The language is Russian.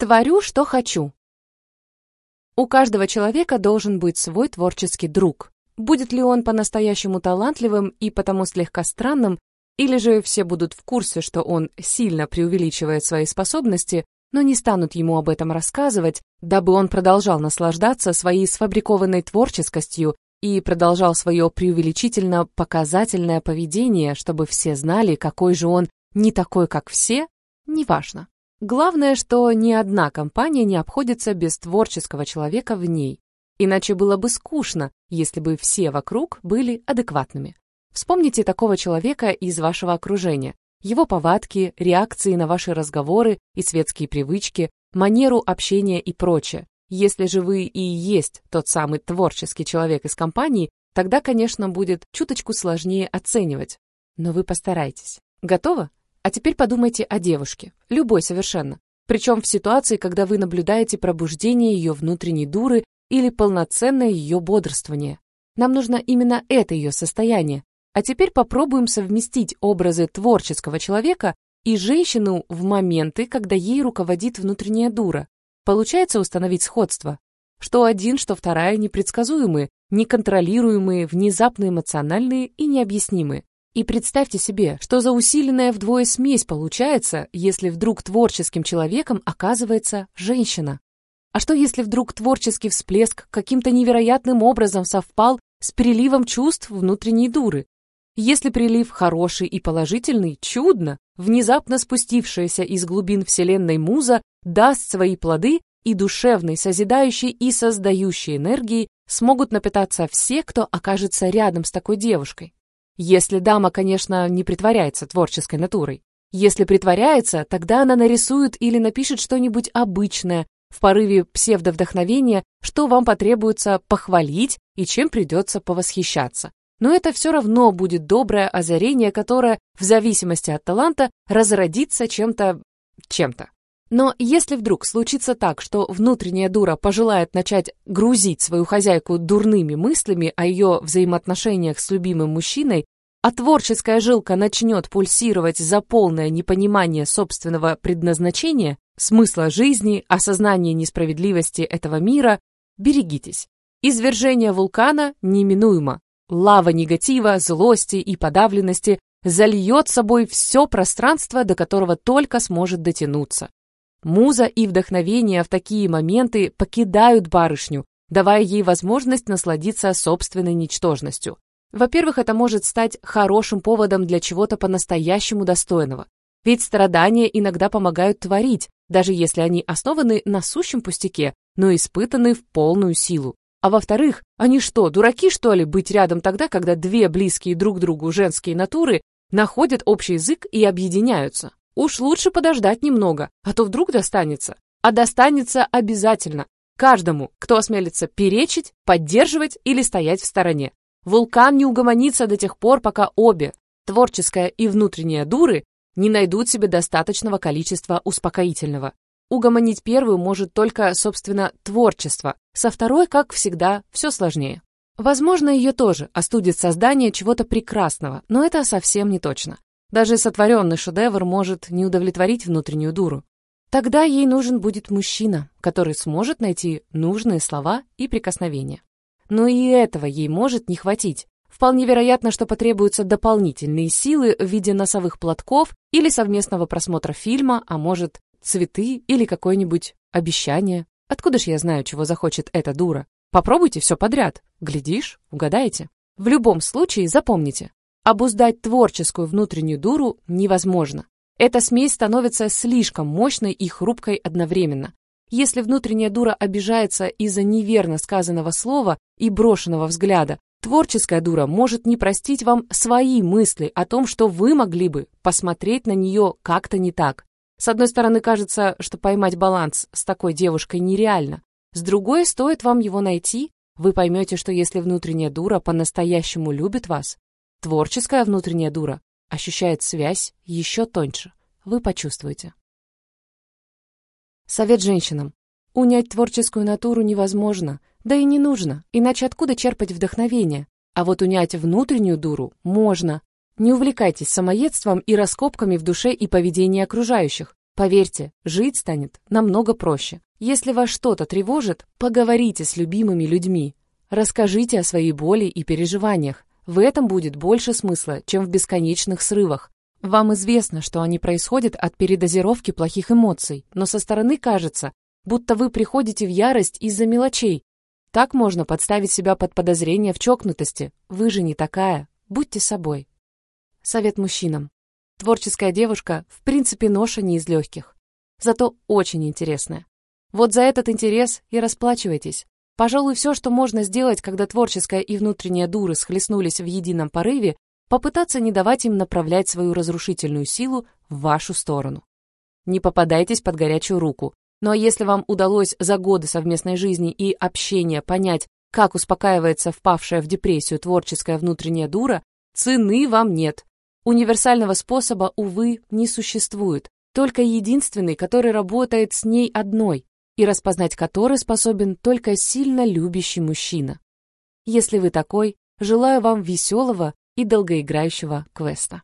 Творю, что хочу. У каждого человека должен быть свой творческий друг. Будет ли он по-настоящему талантливым и потому слегка странным, или же все будут в курсе, что он сильно преувеличивает свои способности, но не станут ему об этом рассказывать, дабы он продолжал наслаждаться своей сфабрикованной творческостью и продолжал свое преувеличительно показательное поведение, чтобы все знали, какой же он не такой, как все, неважно. Главное, что ни одна компания не обходится без творческого человека в ней. Иначе было бы скучно, если бы все вокруг были адекватными. Вспомните такого человека из вашего окружения, его повадки, реакции на ваши разговоры и светские привычки, манеру общения и прочее. Если же вы и есть тот самый творческий человек из компании, тогда, конечно, будет чуточку сложнее оценивать. Но вы постарайтесь. Готово? А теперь подумайте о девушке, любой совершенно. Причем в ситуации, когда вы наблюдаете пробуждение ее внутренней дуры или полноценное ее бодрствование. Нам нужно именно это ее состояние, а теперь попробуем совместить образы творческого человека и женщину в моменты, когда ей руководит внутренняя дура. Получается установить сходство. Что один, что вторая непредсказуемые, неконтролируемые, внезапно эмоциональные и необъяснимые. И представьте себе, что за усиленная вдвое смесь получается, если вдруг творческим человеком оказывается женщина. А что если вдруг творческий всплеск каким-то невероятным образом совпал с приливом чувств внутренней дуры? Если прилив хороший и положительный, чудно, внезапно спустившаяся из глубин Вселенной муза даст свои плоды, и душевной, созидающей и создающей энергией смогут напитаться все, кто окажется рядом с такой девушкой. Если дама, конечно, не притворяется творческой натурой. Если притворяется, тогда она нарисует или напишет что-нибудь обычное, в порыве псевдовдохновения, что вам потребуется похвалить и чем придется повосхищаться но это все равно будет доброе озарение, которое, в зависимости от таланта, разродится чем-то... чем-то. Но если вдруг случится так, что внутренняя дура пожелает начать грузить свою хозяйку дурными мыслями о ее взаимоотношениях с любимым мужчиной, а творческая жилка начнет пульсировать за полное непонимание собственного предназначения, смысла жизни, осознания несправедливости этого мира, берегитесь. Извержение вулкана неминуемо, Лава негатива, злости и подавленности зальет собой все пространство, до которого только сможет дотянуться. Муза и вдохновение в такие моменты покидают барышню, давая ей возможность насладиться собственной ничтожностью. Во-первых, это может стать хорошим поводом для чего-то по-настоящему достойного. Ведь страдания иногда помогают творить, даже если они основаны на сущем пустяке, но испытаны в полную силу. А во-вторых, они что, дураки, что ли, быть рядом тогда, когда две близкие друг другу женские натуры находят общий язык и объединяются? Уж лучше подождать немного, а то вдруг достанется. А достанется обязательно. Каждому, кто осмелится перечить, поддерживать или стоять в стороне. Вулкан не угомонится до тех пор, пока обе, творческая и внутренняя дуры, не найдут себе достаточного количества успокоительного. Угомонить первую может только, собственно, творчество. Со второй, как всегда, все сложнее. Возможно, ее тоже остудит создание чего-то прекрасного, но это совсем не точно. Даже сотворенный шедевр может не удовлетворить внутреннюю дуру. Тогда ей нужен будет мужчина, который сможет найти нужные слова и прикосновения. Но и этого ей может не хватить. Вполне вероятно, что потребуются дополнительные силы в виде носовых платков или совместного просмотра фильма, а может, цветы или какое-нибудь обещание. Откуда ж я знаю, чего захочет эта дура? Попробуйте все подряд. Глядишь, угадаете. В любом случае запомните, обуздать творческую внутреннюю дуру невозможно. Эта смесь становится слишком мощной и хрупкой одновременно. Если внутренняя дура обижается из-за неверно сказанного слова и брошенного взгляда, творческая дура может не простить вам свои мысли о том, что вы могли бы посмотреть на нее как-то не так. С одной стороны, кажется, что поймать баланс с такой девушкой нереально. С другой, стоит вам его найти, вы поймете, что если внутренняя дура по-настоящему любит вас, творческая внутренняя дура ощущает связь еще тоньше. Вы почувствуете. Совет женщинам. Унять творческую натуру невозможно, да и не нужно, иначе откуда черпать вдохновение? А вот унять внутреннюю дуру можно. Не увлекайтесь самоедством и раскопками в душе и поведении окружающих. Поверьте, жить станет намного проще. Если вас что-то тревожит, поговорите с любимыми людьми. Расскажите о своей боли и переживаниях. В этом будет больше смысла, чем в бесконечных срывах. Вам известно, что они происходят от передозировки плохих эмоций, но со стороны кажется, будто вы приходите в ярость из-за мелочей. Так можно подставить себя под подозрение в чокнутости. Вы же не такая. Будьте собой. Совет мужчинам. Творческая девушка, в принципе, ноша не из легких. Зато очень интересная. Вот за этот интерес и расплачивайтесь. Пожалуй, все, что можно сделать, когда творческая и внутренняя дуры схлестнулись в едином порыве, попытаться не давать им направлять свою разрушительную силу в вашу сторону. Не попадайтесь под горячую руку. Ну а если вам удалось за годы совместной жизни и общения понять, как успокаивается впавшая в депрессию творческая внутренняя дура, цены вам нет. Универсального способа, увы, не существует. Только единственный, который работает с ней одной, и распознать который способен только сильно любящий мужчина. Если вы такой, желаю вам веселого и долгоиграющего квеста.